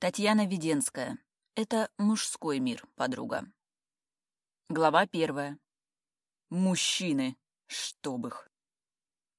Татьяна Веденская. Это мужской мир, подруга. Глава первая. Мужчины. Чтоб их.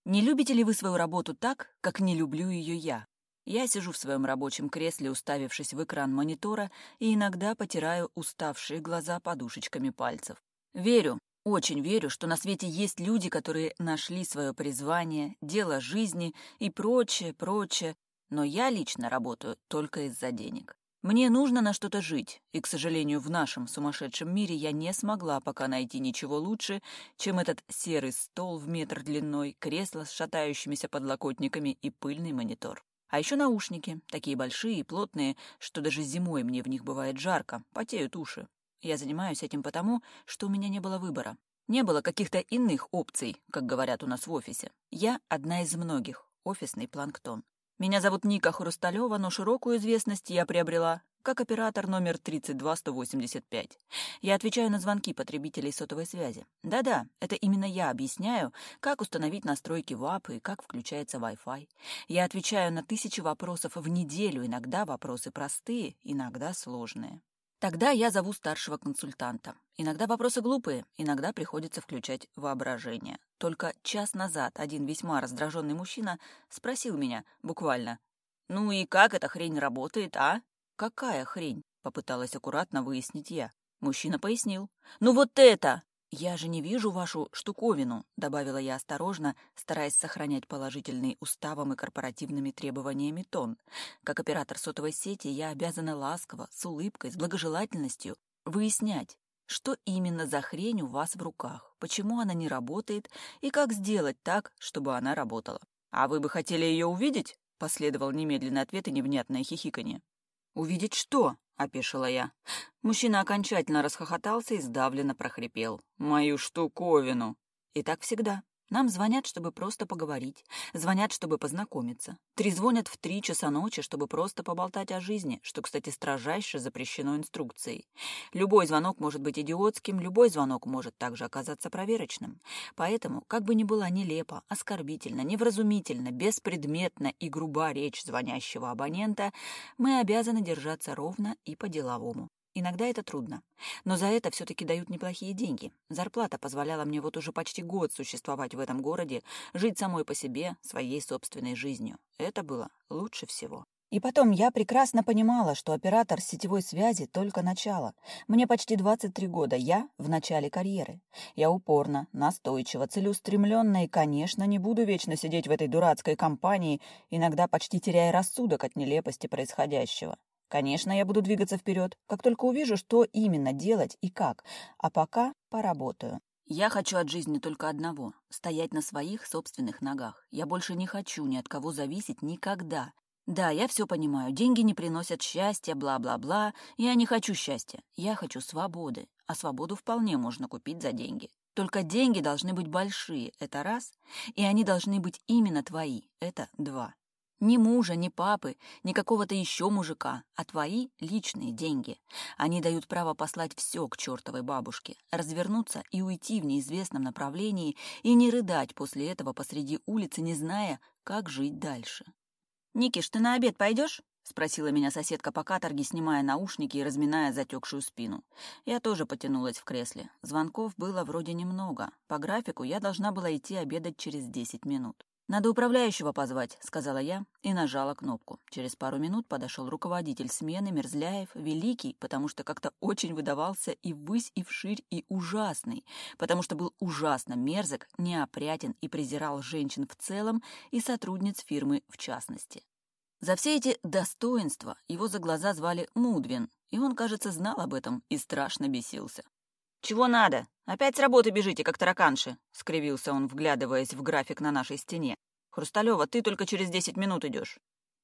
Не любите ли вы свою работу так, как не люблю ее я? Я сижу в своем рабочем кресле, уставившись в экран монитора, и иногда потираю уставшие глаза подушечками пальцев. Верю, очень верю, что на свете есть люди, которые нашли свое призвание, дело жизни и прочее, прочее, но я лично работаю только из-за денег. Мне нужно на что-то жить, и, к сожалению, в нашем сумасшедшем мире я не смогла пока найти ничего лучше, чем этот серый стол в метр длиной, кресло с шатающимися подлокотниками и пыльный монитор. А еще наушники, такие большие и плотные, что даже зимой мне в них бывает жарко, потеют уши. Я занимаюсь этим потому, что у меня не было выбора. Не было каких-то иных опций, как говорят у нас в офисе. Я одна из многих, офисный планктон. Меня зовут Ника Хрусталева, но широкую известность я приобрела как оператор номер 32185. Я отвечаю на звонки потребителей сотовой связи. Да-да, это именно я объясняю, как установить настройки ВАП и как включается Wi-Fi. Я отвечаю на тысячи вопросов в неделю, иногда вопросы простые, иногда сложные. Тогда я зову старшего консультанта. Иногда вопросы глупые, иногда приходится включать воображение. Только час назад один весьма раздраженный мужчина спросил меня, буквально, «Ну и как эта хрень работает, а?» «Какая хрень?» — попыталась аккуратно выяснить я. Мужчина пояснил. «Ну вот это! «Я же не вижу вашу штуковину», — добавила я осторожно, стараясь сохранять положительный уставом и корпоративными требованиями тон. Как оператор сотовой сети я обязана ласково, с улыбкой, с благожелательностью выяснять, что именно за хрень у вас в руках, почему она не работает и как сделать так, чтобы она работала. «А вы бы хотели ее увидеть?» — последовал немедленный ответ и невнятное хихиканье. «Увидеть что?» — опешила я. Мужчина окончательно расхохотался и сдавленно прохрипел. «Мою штуковину!» «И так всегда», нам звонят, чтобы просто поговорить. Звонят, чтобы познакомиться. Три звонят в три часа ночи, чтобы просто поболтать о жизни, что, кстати, строжайше запрещено инструкцией. Любой звонок может быть идиотским, любой звонок может также оказаться проверочным. Поэтому, как бы ни была нелепо, оскорбительно, невразумительно, беспредметно и груба речь звонящего абонента, мы обязаны держаться ровно и по-деловому. Иногда это трудно. Но за это все-таки дают неплохие деньги. Зарплата позволяла мне вот уже почти год существовать в этом городе, жить самой по себе, своей собственной жизнью. Это было лучше всего. И потом я прекрасно понимала, что оператор сетевой связи только начало. Мне почти 23 года, я в начале карьеры. Я упорно, настойчиво, целеустремленно и, конечно, не буду вечно сидеть в этой дурацкой компании, иногда почти теряя рассудок от нелепости происходящего. Конечно, я буду двигаться вперед, как только увижу, что именно делать и как. А пока поработаю. Я хочу от жизни только одного – стоять на своих собственных ногах. Я больше не хочу ни от кого зависеть никогда. Да, я все понимаю, деньги не приносят счастья, бла-бла-бла. Я не хочу счастья, я хочу свободы. А свободу вполне можно купить за деньги. Только деньги должны быть большие, это раз, и они должны быть именно твои, это два. Ни мужа, ни папы, ни какого-то еще мужика, а твои личные деньги. Они дают право послать все к чертовой бабушке, развернуться и уйти в неизвестном направлении и не рыдать после этого посреди улицы, не зная, как жить дальше. «Никиш, ты на обед пойдешь?» — спросила меня соседка по каторге, снимая наушники и разминая затекшую спину. Я тоже потянулась в кресле. Звонков было вроде немного. По графику я должна была идти обедать через 10 минут. «Надо управляющего позвать», — сказала я и нажала кнопку. Через пару минут подошел руководитель смены Мерзляев, великий, потому что как-то очень выдавался и ввысь, и вширь, и ужасный, потому что был ужасно мерзок, неопрятен и презирал женщин в целом и сотрудниц фирмы в частности. За все эти достоинства его за глаза звали Мудвин, и он, кажется, знал об этом и страшно бесился. «Чего надо? Опять с работы бежите, как тараканши!» — скривился он, вглядываясь в график на нашей стене. Хрусталёва, ты только через десять минут идёшь.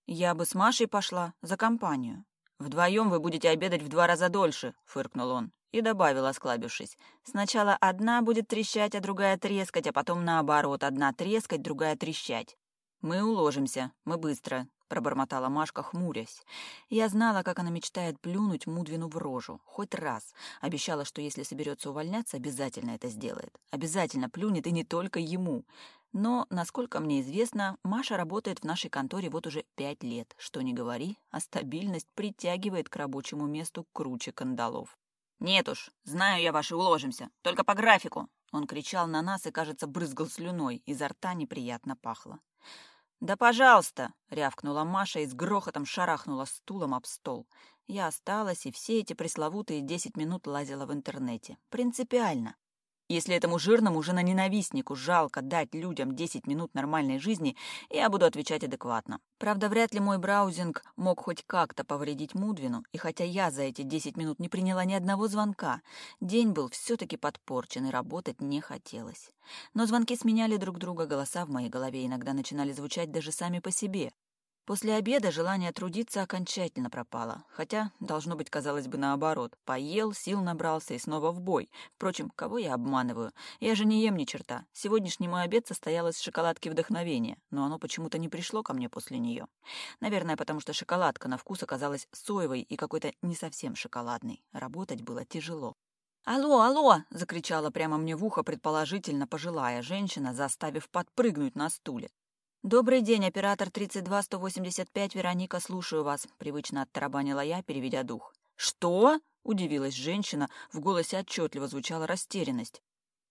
«Я бы с Машей пошла за компанию». «Вдвоем вы будете обедать в два раза дольше», — фыркнул он и добавил, осклабившись. «Сначала одна будет трещать, а другая трескать, а потом наоборот, одна трескать, другая трещать. Мы уложимся, мы быстро, пробормотала Машка, хмурясь. «Я знала, как она мечтает плюнуть Мудвину в рожу. Хоть раз. Обещала, что если соберется увольняться, обязательно это сделает. Обязательно плюнет, и не только ему. Но, насколько мне известно, Маша работает в нашей конторе вот уже пять лет. Что не говори, а стабильность притягивает к рабочему месту круче кандалов». «Нет уж, знаю я ваши уложимся. Только по графику!» Он кричал на нас и, кажется, брызгал слюной. Изо рта неприятно пахло. «Да пожалуйста!» — рявкнула Маша и с грохотом шарахнула стулом об стол. Я осталась и все эти пресловутые десять минут лазила в интернете. Принципиально. Если этому жирному женоненавистнику жалко дать людям 10 минут нормальной жизни, я буду отвечать адекватно. Правда, вряд ли мой браузинг мог хоть как-то повредить Мудвину, и хотя я за эти 10 минут не приняла ни одного звонка, день был все-таки подпорчен, и работать не хотелось. Но звонки сменяли друг друга, голоса в моей голове иногда начинали звучать даже сами по себе. После обеда желание трудиться окончательно пропало, хотя, должно быть, казалось бы, наоборот. Поел, сил набрался и снова в бой. Впрочем, кого я обманываю? Я же не ем ни черта. Сегодняшний мой обед состоял из шоколадки вдохновения, но оно почему-то не пришло ко мне после нее. Наверное, потому что шоколадка на вкус оказалась соевой и какой-то не совсем шоколадной. Работать было тяжело. «Алло, алло!» — закричала прямо мне в ухо предположительно пожилая женщина, заставив подпрыгнуть на стуле. «Добрый день, оператор 32185 Вероника, слушаю вас», — привычно оттарабанила я, переведя дух. «Что?» — удивилась женщина, в голосе отчетливо звучала растерянность.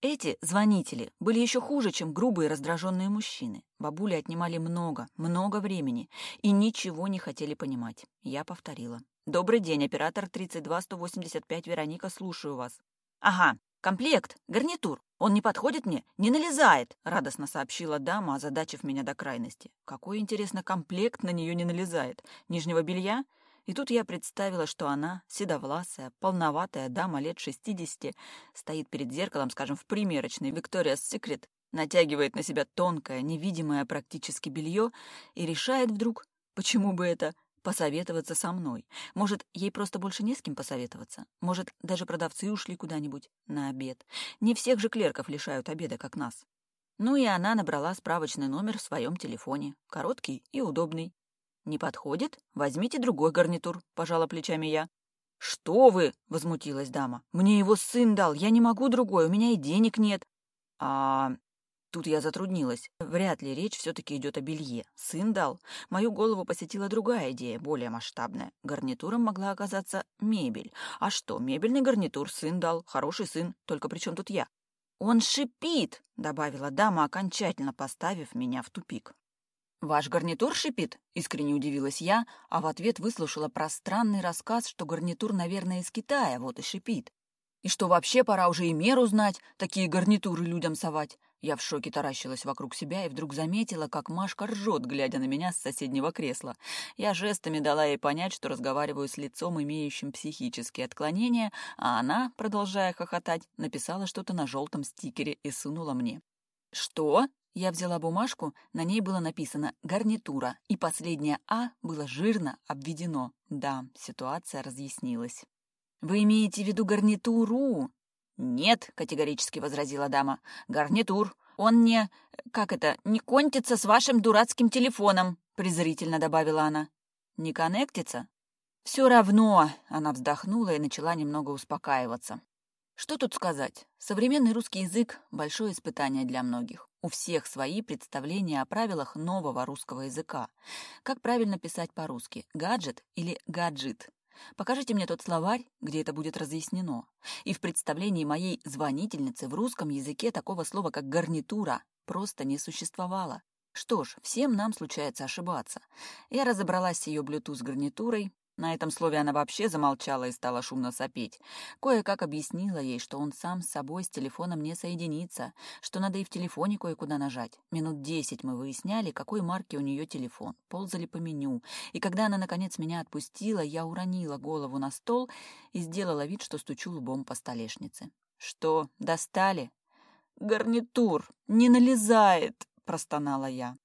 Эти звонители были еще хуже, чем грубые раздраженные мужчины. Бабули отнимали много, много времени и ничего не хотели понимать. Я повторила. «Добрый день, оператор 32185 Вероника, слушаю вас». «Ага, Комплект, гарнитур. Он не подходит мне, не налезает», — радостно сообщила дама, озадачив меня до крайности. «Какой, интересно, комплект на нее не налезает? Нижнего белья?» И тут я представила, что она, седовласая, полноватая дама лет 60, стоит перед зеркалом, скажем, в примерочной Викториас Секрет, натягивает на себя тонкое, невидимое практически белье и решает вдруг, почему бы это, посоветоваться со мной. Может, ей просто больше не с кем посоветоваться. Может, даже продавцы ушли куда-нибудь на обед. Не всех же клерков лишают обеда, как нас. Ну и она набрала справочный номер в своем телефоне. Короткий и удобный. «Не подходит? Возьмите другой гарнитур», — пожала плечами я. «Что вы?» — возмутилась дама. «Мне его сын дал. Я не могу другой. У меня и денег нет». «А Тут я затруднилась. Вряд ли речь все-таки идет о белье. Сын дал. Мою голову посетила другая идея, более масштабная. Гарнитуром могла оказаться мебель. А что, мебельный гарнитур сын дал. Хороший сын. Только при чем тут я? «Он шипит!» — добавила дама, окончательно поставив меня в тупик. «Ваш гарнитур шипит?» — искренне удивилась я, а в ответ выслушала пространный рассказ, что гарнитур, наверное, из Китая, вот и шипит. И что вообще пора уже и меру знать, такие гарнитуры людям совать. Я в шоке таращилась вокруг себя и вдруг заметила, как Машка ржет, глядя на меня с соседнего кресла. Я жестами дала ей понять, что разговариваю с лицом, имеющим психические отклонения, а она, продолжая хохотать, написала что-то на желтом стикере и сунула мне. «Что?» Я взяла бумажку, на ней было написано «гарнитура», и последнее «а» было жирно обведено. Да, ситуация разъяснилась. «Вы имеете в виду гарнитуру?» «Нет», — категорически возразила дама, — «гарнитур. Он не... как это... не контится с вашим дурацким телефоном», — презрительно добавила она. «Не коннектится?» «Все равно», — она вздохнула и начала немного успокаиваться. Что тут сказать? Современный русский язык – большое испытание для многих. У всех свои представления о правилах нового русского языка. Как правильно писать по-русски – гаджет или гаджит? Покажите мне тот словарь, где это будет разъяснено. И в представлении моей звонительницы в русском языке такого слова, как «гарнитура», просто не существовало. Что ж, всем нам случается ошибаться. Я разобралась с ее блюту с гарнитурой. На этом слове она вообще замолчала и стала шумно сопеть. Кое-как объяснила ей, что он сам с собой с телефоном не соединится, что надо и в телефоне кое-куда нажать. Минут десять мы выясняли, какой марки у нее телефон, ползали по меню. И когда она, наконец, меня отпустила, я уронила голову на стол и сделала вид, что стучу лбом по столешнице. «Что, достали?» «Гарнитур! Не налезает!» — простонала я.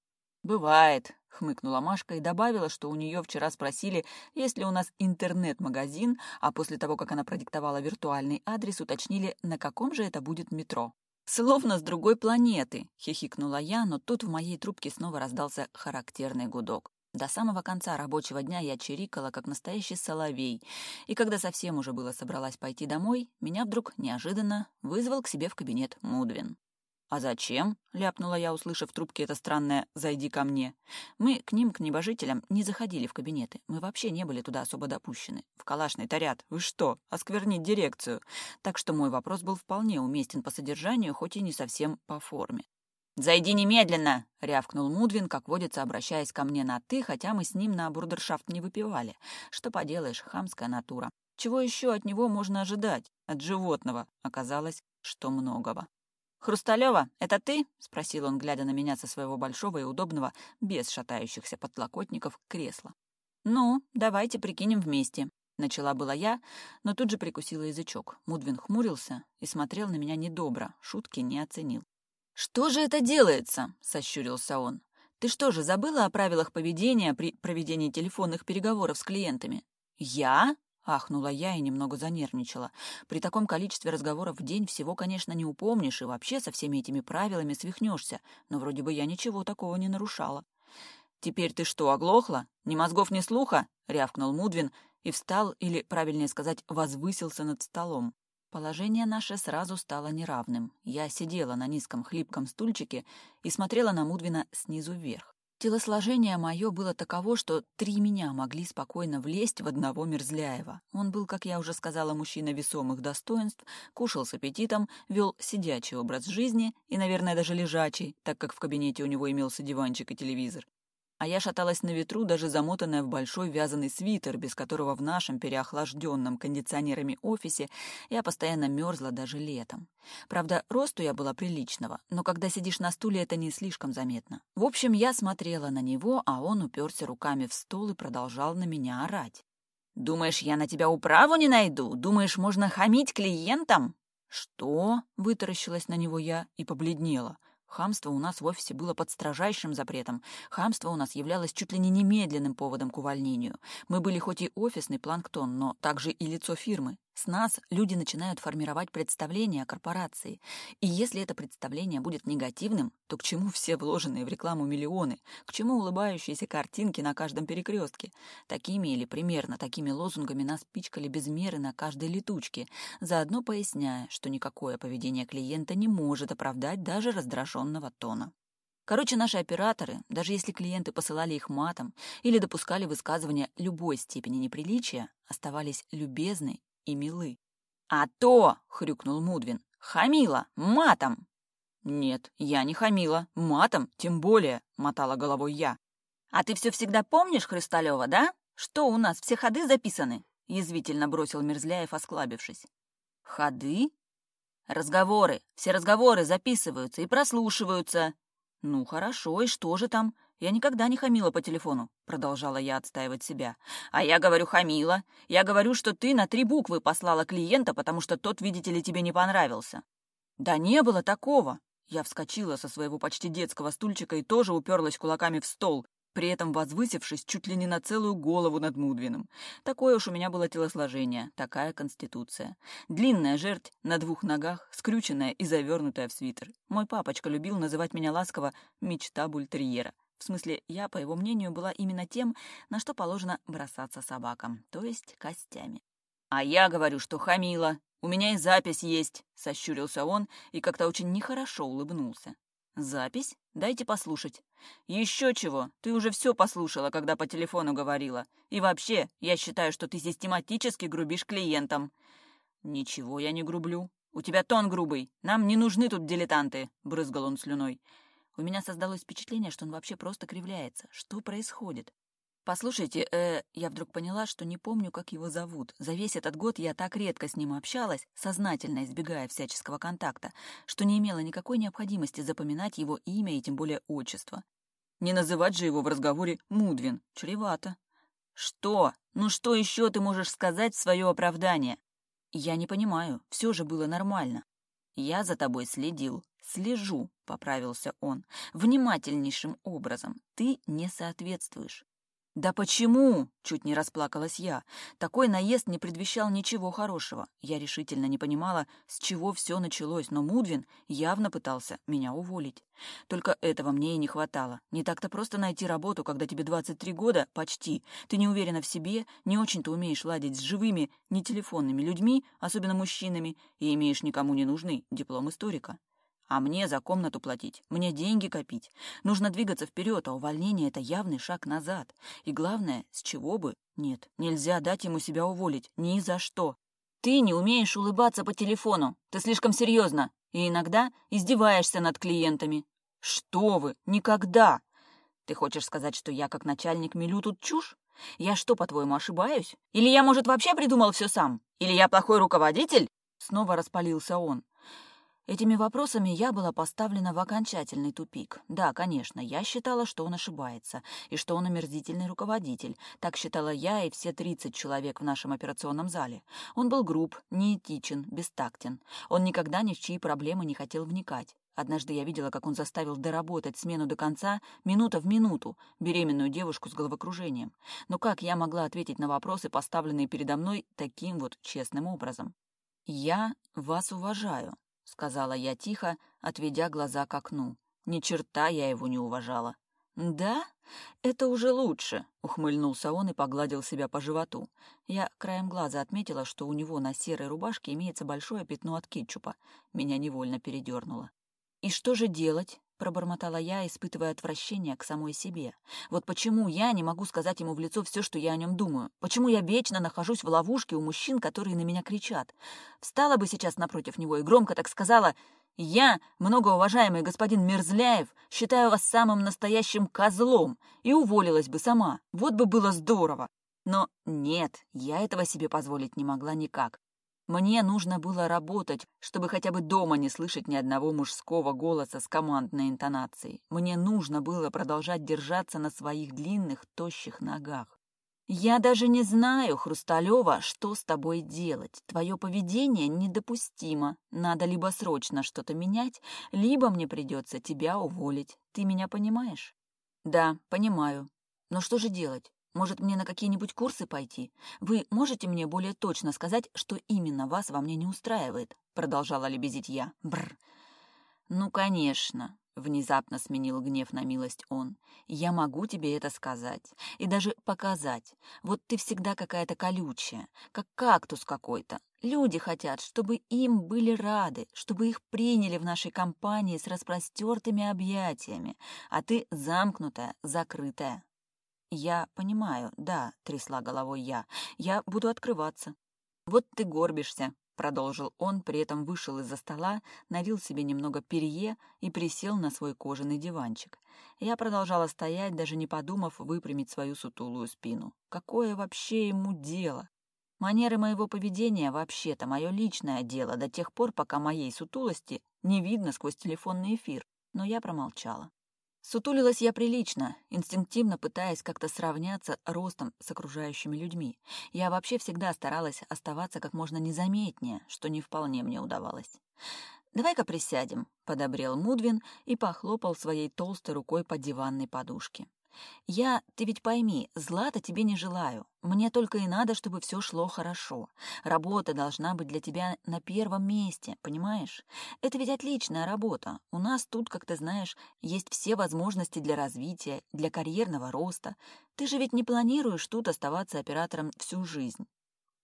«Бывает», Хмыкнула Машка и добавила, что у нее вчера спросили, есть ли у нас интернет-магазин, а после того, как она продиктовала виртуальный адрес, уточнили, на каком же это будет метро. «Словно с другой планеты!» — хихикнула я, но тут в моей трубке снова раздался характерный гудок. До самого конца рабочего дня я чирикала, как настоящий соловей, и когда совсем уже было собралась пойти домой, меня вдруг неожиданно вызвал к себе в кабинет Мудвин. «А зачем?» — ляпнула я, услышав в трубке это странное «зайди ко мне». Мы к ним, к небожителям, не заходили в кабинеты. Мы вообще не были туда особо допущены. В калашный тарят. Вы что? Осквернить дирекцию. Так что мой вопрос был вполне уместен по содержанию, хоть и не совсем по форме. «Зайди немедленно!» — рявкнул Мудвин, как водится, обращаясь ко мне на «ты», хотя мы с ним на бурдершафт не выпивали. Что поделаешь, хамская натура. Чего еще от него можно ожидать? От животного. Оказалось, что многого. Хрусталёва, это ты?» — спросил он, глядя на меня со своего большого и удобного, без шатающихся подлокотников, кресла. «Ну, давайте прикинем вместе». Начала была я, но тут же прикусила язычок. Мудвин хмурился и смотрел на меня недобро, шутки не оценил. «Что же это делается?» — сощурился он. «Ты что же, забыла о правилах поведения при проведении телефонных переговоров с клиентами?» «Я?» Ахнула я и немного занервничала. При таком количестве разговоров в день всего, конечно, не упомнишь и вообще со всеми этими правилами свихнешься, но вроде бы я ничего такого не нарушала. «Теперь ты что, оглохла? Ни мозгов, ни слуха?» — рявкнул Мудвин и встал, или, правильнее сказать, возвысился над столом. Положение наше сразу стало неравным. Я сидела на низком хлипком стульчике и смотрела на Мудвина снизу вверх. Телосложение мое было таково, что три меня могли спокойно влезть в одного Мерзляева. Он был, как я уже сказала, мужчина весомых достоинств, кушал с аппетитом, вел сидячий образ жизни и, наверное, даже лежачий, так как в кабинете у него имелся диванчик и телевизор. А я шаталась на ветру, даже замотанная в большой вязаный свитер, без которого в нашем переохлажденном кондиционерами офисе я постоянно мерзла даже летом. Правда, росту я была приличного, но когда сидишь на стуле, это не слишком заметно. В общем, я смотрела на него, а он уперся руками в стол и продолжал на меня орать. «Думаешь, я на тебя управу не найду? Думаешь, можно хамить клиентам?» «Что?» — вытаращилась на него я и побледнела — Хамство у нас в офисе было под строжайшим запретом. Хамство у нас являлось чуть ли не немедленным поводом к увольнению. Мы были хоть и офисный планктон, но также и лицо фирмы. С нас люди начинают формировать представление о корпорации, и если это представление будет негативным, то к чему все вложенные в рекламу миллионы, к чему улыбающиеся картинки на каждом перекрестке? Такими или примерно такими лозунгами нас пичкали без меры на каждой летучке, заодно поясняя, что никакое поведение клиента не может оправдать даже раздраженного тона. Короче, наши операторы, даже если клиенты посылали их матом или допускали высказывания любой степени неприличия, оставались любезны и милы. «А то!» — хрюкнул Мудвин. «Хамила! Матом!» «Нет, я не хамила. Матом, тем более!» — мотала головой я. «А ты все всегда помнишь, Хрысталева, да? Что у нас, все ходы записаны?» — язвительно бросил Мерзляев, осклабившись. «Ходы?» «Разговоры. Все разговоры записываются и прослушиваются». «Ну, хорошо, и что же там? «Я никогда не хамила по телефону», — продолжала я отстаивать себя. «А я говорю «хамила». Я говорю, что ты на три буквы послала клиента, потому что тот, видите ли, тебе не понравился». «Да не было такого». Я вскочила со своего почти детского стульчика и тоже уперлась кулаками в стол, при этом возвысившись чуть ли не на целую голову над Мудвином. Такое уж у меня было телосложение, такая конституция. Длинная жерть на двух ногах, скрюченная и завернутая в свитер. Мой папочка любил называть меня ласково «мечта бультерьера». В смысле, я, по его мнению, была именно тем, на что положено бросаться собакам, то есть костями. «А я говорю, что хамила. У меня и запись есть», — сощурился он и как-то очень нехорошо улыбнулся. «Запись? Дайте послушать». «Еще чего? Ты уже все послушала, когда по телефону говорила. И вообще, я считаю, что ты систематически грубишь клиентам». «Ничего я не грублю. У тебя тон грубый. Нам не нужны тут дилетанты», — брызгал он слюной. У меня создалось впечатление, что он вообще просто кривляется. Что происходит? Послушайте, э, я вдруг поняла, что не помню, как его зовут. За весь этот год я так редко с ним общалась, сознательно избегая всяческого контакта, что не имела никакой необходимости запоминать его имя и тем более отчество. Не называть же его в разговоре Мудвин. Чревато. Что? Ну что еще ты можешь сказать в свое оправдание? Я не понимаю. Все же было нормально. Я за тобой следил. Слежу. — поправился он, — внимательнейшим образом. Ты не соответствуешь. «Да почему?» — чуть не расплакалась я. Такой наезд не предвещал ничего хорошего. Я решительно не понимала, с чего все началось, но Мудвин явно пытался меня уволить. Только этого мне и не хватало. Не так-то просто найти работу, когда тебе 23 года, почти. Ты не уверена в себе, не очень-то умеешь ладить с живыми, не телефонными людьми, особенно мужчинами, и имеешь никому не нужный диплом историка. А мне за комнату платить, мне деньги копить. Нужно двигаться вперед, а увольнение — это явный шаг назад. И главное, с чего бы? Нет, нельзя дать ему себя уволить. Ни за что. Ты не умеешь улыбаться по телефону. Ты слишком серьезно. И иногда издеваешься над клиентами. Что вы? Никогда! Ты хочешь сказать, что я как начальник мелю тут чушь? Я что, по-твоему, ошибаюсь? Или я, может, вообще придумал все сам? Или я плохой руководитель? Снова распалился он. Этими вопросами я была поставлена в окончательный тупик. Да, конечно, я считала, что он ошибается, и что он омерзительный руководитель. Так считала я и все 30 человек в нашем операционном зале. Он был груб, неэтичен, бестактен. Он никогда ни в чьи проблемы не хотел вникать. Однажды я видела, как он заставил доработать смену до конца, минута в минуту, беременную девушку с головокружением. Но как я могла ответить на вопросы, поставленные передо мной таким вот честным образом? «Я вас уважаю», — сказала я тихо, отведя глаза к окну. Ни черта я его не уважала. «Да? Это уже лучше», — ухмыльнулся он и погладил себя по животу. Я краем глаза отметила, что у него на серой рубашке имеется большое пятно от кетчупа. Меня невольно передернуло. «И что же делать?» Пробормотала я, испытывая отвращение к самой себе. Вот почему я не могу сказать ему в лицо все, что я о нем думаю? Почему я вечно нахожусь в ловушке у мужчин, которые на меня кричат? Встала бы сейчас напротив него и громко так сказала «Я, многоуважаемый господин Мерзляев, считаю вас самым настоящим козлом» и уволилась бы сама. Вот бы было здорово. Но нет, я этого себе позволить не могла никак. Мне нужно было работать, чтобы хотя бы дома не слышать ни одного мужского голоса с командной интонацией. Мне нужно было продолжать держаться на своих длинных, тощих ногах. «Я даже не знаю, Хрусталева, что с тобой делать. Твое поведение недопустимо. Надо либо срочно что-то менять, либо мне придется тебя уволить. Ты меня понимаешь?» «Да, понимаю. Но что же делать? Может, мне на какие-нибудь курсы пойти? Вы можете мне более точно сказать, что именно вас во мне не устраивает?» Продолжала лебезить я. Бр. «Ну, конечно», — внезапно сменил гнев на милость он. «Я могу тебе это сказать. И даже показать. Вот ты всегда какая-то колючая, как кактус какой-то. Люди хотят, чтобы им были рады, чтобы их приняли в нашей компании с распростертыми объятиями. А ты замкнутая, закрытая». «Я понимаю, да», — трясла головой я. «Я буду открываться». «Вот ты горбишься», — продолжил он, при этом вышел из-за стола, налил себе немного перье и присел на свой кожаный диванчик. Я продолжала стоять, даже не подумав выпрямить свою сутулую спину. Какое вообще ему дело? Манеры моего поведения вообще-то мое личное дело до тех пор, пока моей сутулости не видно сквозь телефонный эфир. Но я промолчала. Сутулилась я прилично, инстинктивно пытаясь как-то сравняться ростом с окружающими людьми. Я вообще всегда старалась оставаться как можно незаметнее, что не вполне мне удавалось. «Давай-ка присядем», — подобрел Мудвин и похлопал своей толстой рукой по диванной подушке. Я, ты ведь пойми, зла-то тебе не желаю. Мне только и надо, чтобы все шло хорошо. Работа должна быть для тебя на первом месте, понимаешь? Это ведь отличная работа. У нас тут, как ты знаешь, есть все возможности для развития, для карьерного роста. Ты же ведь не планируешь тут оставаться оператором всю жизнь.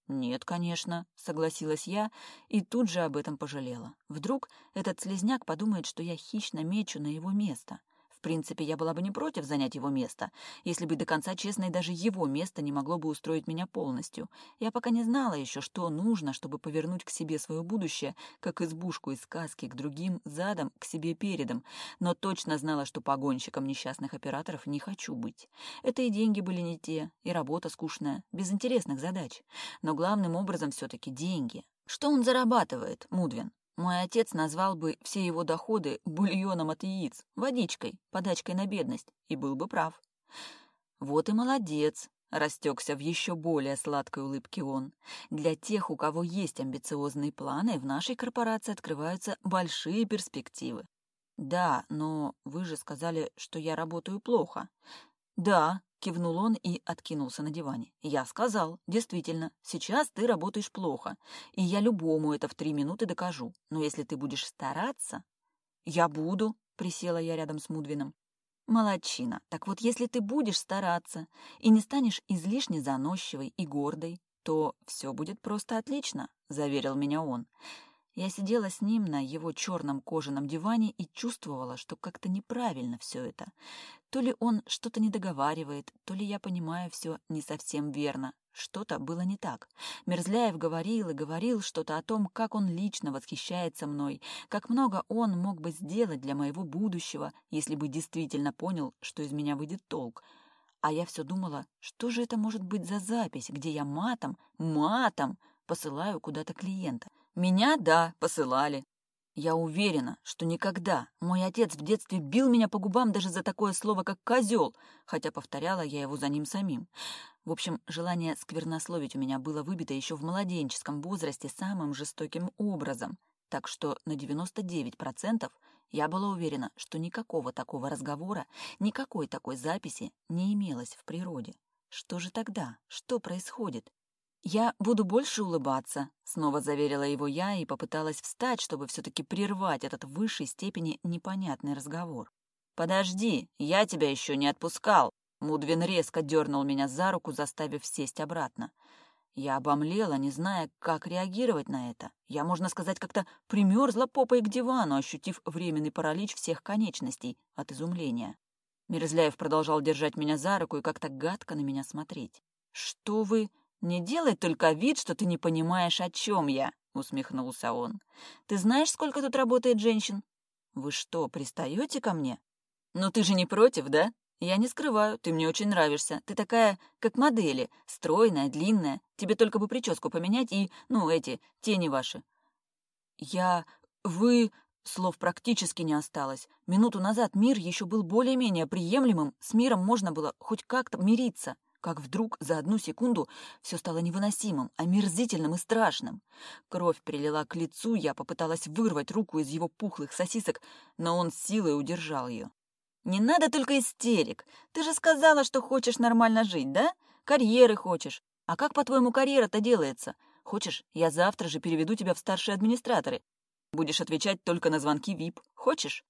«Нет, конечно», — согласилась я и тут же об этом пожалела. Вдруг этот слезняк подумает, что я хищно мечу на его место. В принципе, я была бы не против занять его место, если бы до конца честной даже его место не могло бы устроить меня полностью. Я пока не знала еще, что нужно, чтобы повернуть к себе свое будущее, как избушку из сказки к другим, задам, к себе передам, но точно знала, что погонщиком несчастных операторов не хочу быть. Это и деньги были не те, и работа скучная, без интересных задач. Но главным образом все-таки деньги. Что он зарабатывает, Мудвин? Мой отец назвал бы все его доходы бульоном от яиц, водичкой, подачкой на бедность, и был бы прав. «Вот и молодец!» — растекся в еще более сладкой улыбке он. «Для тех, у кого есть амбициозные планы, в нашей корпорации открываются большие перспективы». «Да, но вы же сказали, что я работаю плохо». «Да, Кивнул он и откинулся на диване. «Я сказал. Действительно, сейчас ты работаешь плохо, и я любому это в три минуты докажу. Но если ты будешь стараться...» «Я буду», — присела я рядом с Мудвином. «Молодчина. Так вот, если ты будешь стараться и не станешь излишне заносчивой и гордой, то все будет просто отлично», — заверил меня он. Я сидела с ним на его черном кожаном диване и чувствовала, что как-то неправильно все это. То ли он что-то не договаривает, то ли я понимаю все не совсем верно. Что-то было не так. Мерзляев говорил и говорил что-то о том, как он лично восхищается мной, как много он мог бы сделать для моего будущего, если бы действительно понял, что из меня выйдет толк. А я все думала, что же это может быть за запись, где я матом, матом посылаю куда-то клиента. Меня, да, посылали. Я уверена, что никогда. Мой отец в детстве бил меня по губам даже за такое слово, как «козел», хотя повторяла я его за ним самим. В общем, желание сквернословить у меня было выбито еще в младенческом возрасте самым жестоким образом. Так что на 99% я была уверена, что никакого такого разговора, никакой такой записи не имелось в природе. Что же тогда? Что происходит? «Я буду больше улыбаться», — снова заверила его я и попыталась встать, чтобы все-таки прервать этот в высшей степени непонятный разговор. «Подожди, я тебя еще не отпускал!» Мудвин резко дернул меня за руку, заставив сесть обратно. Я обомлела, не зная, как реагировать на это. Я, можно сказать, как-то примерзла попой к дивану, ощутив временный паралич всех конечностей от изумления. Мерзляев продолжал держать меня за руку и как-то гадко на меня смотреть. «Что вы...» «Не делай только вид, что ты не понимаешь, о чем я», — усмехнулся он. «Ты знаешь, сколько тут работает женщин?» «Вы что, пристаете ко мне?» «Ну ты же не против, да?» «Я не скрываю, ты мне очень нравишься. Ты такая, как модели, стройная, длинная. Тебе только бы прическу поменять и, ну, эти, тени ваши». «Я... вы...» Слов практически не осталось. Минуту назад мир еще был более-менее приемлемым, с миром можно было хоть как-то мириться как вдруг за одну секунду все стало невыносимым, а омерзительным и страшным. Кровь прилила к лицу, я попыталась вырвать руку из его пухлых сосисок, но он силой удержал ее. «Не надо только истерик. Ты же сказала, что хочешь нормально жить, да? Карьеры хочешь. А как, по-твоему, карьера-то делается? Хочешь, я завтра же переведу тебя в старшие администраторы. Будешь отвечать только на звонки ВИП. Хочешь?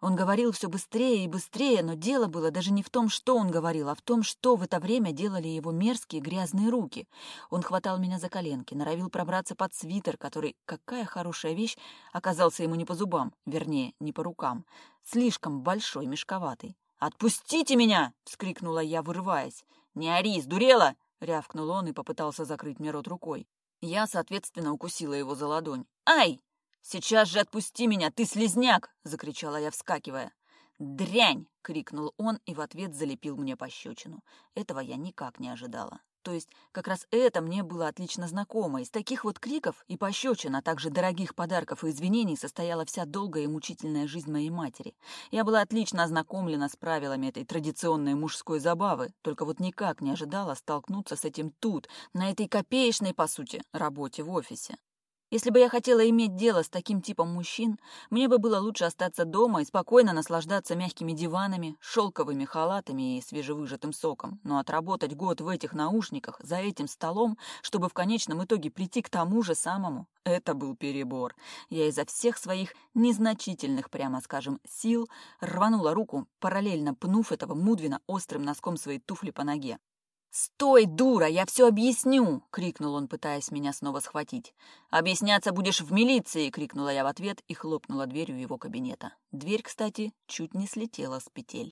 Он говорил все быстрее и быстрее, но дело было даже не в том, что он говорил, а в том, что в это время делали его мерзкие грязные руки. Он хватал меня за коленки, норовил пробраться под свитер, который, какая хорошая вещь, оказался ему не по зубам, вернее, не по рукам, слишком большой, мешковатый. «Отпустите меня!» — вскрикнула я, вырываясь. «Не ори, сдурела!» — рявкнул он и попытался закрыть мне рот рукой. Я, соответственно, укусила его за ладонь. «Ай!» «Сейчас же отпусти меня, ты слезняк!» — закричала я, вскакивая. «Дрянь!» — крикнул он и в ответ залепил мне пощечину. Этого я никак не ожидала. То есть как раз это мне было отлично знакомо. Из таких вот криков и пощечин, а также дорогих подарков и извинений состояла вся долгая и мучительная жизнь моей матери. Я была отлично ознакомлена с правилами этой традиционной мужской забавы, только вот никак не ожидала столкнуться с этим тут, на этой копеечной, по сути, работе в офисе. Если бы я хотела иметь дело с таким типом мужчин, мне бы было лучше остаться дома и спокойно наслаждаться мягкими диванами, шелковыми халатами и свежевыжатым соком, но отработать год в этих наушниках, за этим столом, чтобы в конечном итоге прийти к тому же самому, это был перебор. Я изо всех своих незначительных, прямо скажем, сил рванула руку, параллельно пнув этого Мудвина острым носком своей туфли по ноге. «Стой, дура! Я все объясню!» — крикнул он, пытаясь меня снова схватить. «Объясняться будешь в милиции!» — крикнула я в ответ и хлопнула дверью его кабинета. Дверь, кстати, чуть не слетела с петель.